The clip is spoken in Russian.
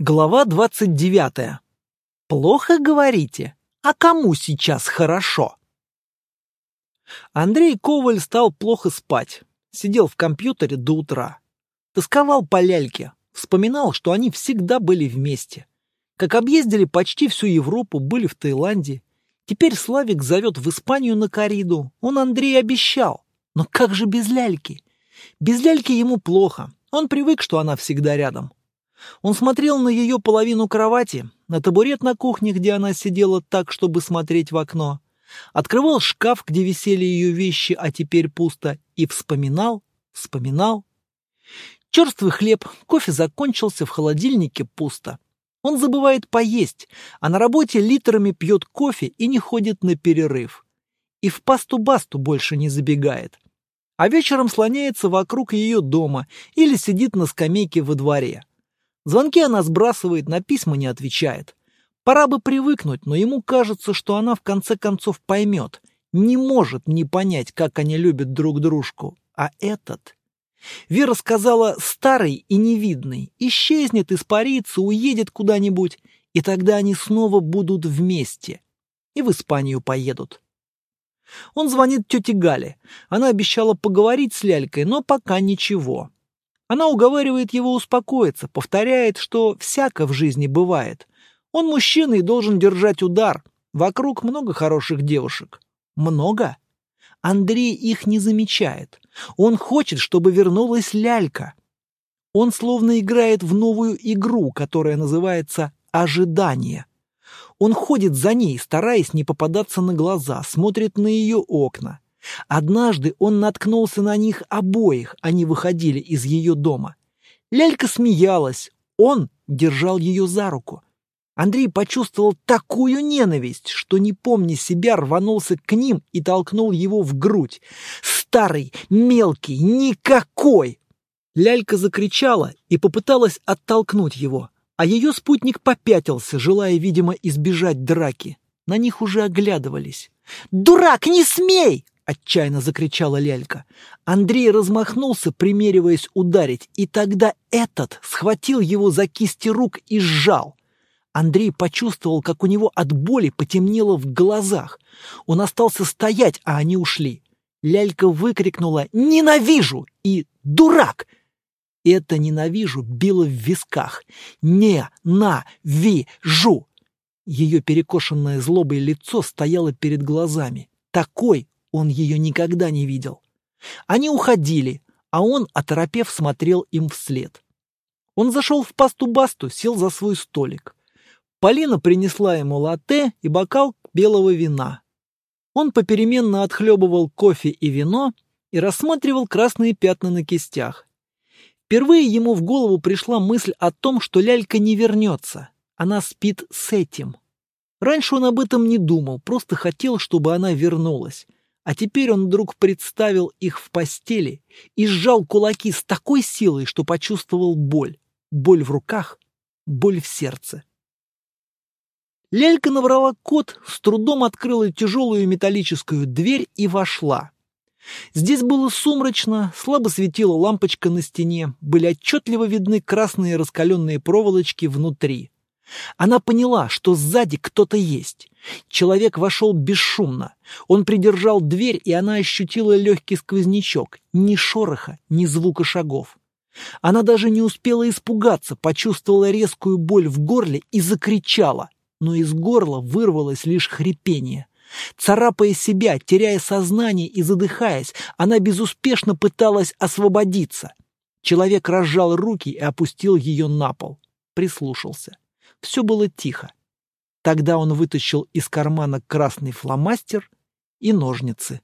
Глава 29. Плохо говорите? А кому сейчас хорошо? Андрей Коваль стал плохо спать. Сидел в компьютере до утра. Тосковал по ляльке. Вспоминал, что они всегда были вместе. Как объездили почти всю Европу, были в Таиланде. Теперь Славик зовет в Испанию на кориду. Он Андрей обещал. Но как же без ляльки? Без ляльки ему плохо. Он привык, что она всегда рядом. Он смотрел на ее половину кровати, на табурет на кухне, где она сидела так, чтобы смотреть в окно, открывал шкаф, где висели ее вещи, а теперь пусто, и вспоминал, вспоминал. Черствый хлеб, кофе закончился, в холодильнике пусто. Он забывает поесть, а на работе литрами пьет кофе и не ходит на перерыв. И в пасту-басту больше не забегает. А вечером слоняется вокруг ее дома или сидит на скамейке во дворе. Звонки она сбрасывает, на письма не отвечает. Пора бы привыкнуть, но ему кажется, что она в конце концов поймет. Не может не понять, как они любят друг дружку. А этот... Вера сказала «старый и невидный», исчезнет, испарится, уедет куда-нибудь, и тогда они снова будут вместе. И в Испанию поедут. Он звонит тете Гале. Она обещала поговорить с Лялькой, но пока ничего. Она уговаривает его успокоиться, повторяет, что всяко в жизни бывает. Он мужчина и должен держать удар. Вокруг много хороших девушек. Много? Андрей их не замечает. Он хочет, чтобы вернулась лялька. Он словно играет в новую игру, которая называется «Ожидание». Он ходит за ней, стараясь не попадаться на глаза, смотрит на ее окна. Однажды он наткнулся на них обоих, они выходили из ее дома. Лялька смеялась, он держал ее за руку. Андрей почувствовал такую ненависть, что, не помня себя, рванулся к ним и толкнул его в грудь. «Старый, мелкий, никакой!» Лялька закричала и попыталась оттолкнуть его, а ее спутник попятился, желая, видимо, избежать драки. На них уже оглядывались. «Дурак, не смей!» — отчаянно закричала лялька. Андрей размахнулся, примериваясь ударить, и тогда этот схватил его за кисти рук и сжал. Андрей почувствовал, как у него от боли потемнело в глазах. Он остался стоять, а они ушли. Лялька выкрикнула «Ненавижу!» и «Дурак!» Это «ненавижу» било в висках. «Не-на-ви-жу!» Ее перекошенное злобой лицо стояло перед глазами. Такой он ее никогда не видел. Они уходили, а он, оторопев, смотрел им вслед. Он зашел в пасту-басту, сел за свой столик. Полина принесла ему латте и бокал белого вина. Он попеременно отхлебывал кофе и вино и рассматривал красные пятна на кистях. Впервые ему в голову пришла мысль о том, что лялька не вернется. Она спит с этим. Раньше он об этом не думал, просто хотел, чтобы она вернулась. А теперь он вдруг представил их в постели и сжал кулаки с такой силой, что почувствовал боль. Боль в руках, боль в сердце. Лелька набрала код, с трудом открыла тяжелую металлическую дверь и вошла. Здесь было сумрачно, слабо светила лампочка на стене, были отчетливо видны красные раскаленные проволочки внутри. Она поняла, что сзади кто-то есть. Человек вошел бесшумно. Он придержал дверь, и она ощутила легкий сквознячок. Ни шороха, ни звука шагов. Она даже не успела испугаться, почувствовала резкую боль в горле и закричала. Но из горла вырвалось лишь хрипение. Царапая себя, теряя сознание и задыхаясь, она безуспешно пыталась освободиться. Человек разжал руки и опустил ее на пол. Прислушался. Все было тихо. Тогда он вытащил из кармана красный фломастер и ножницы.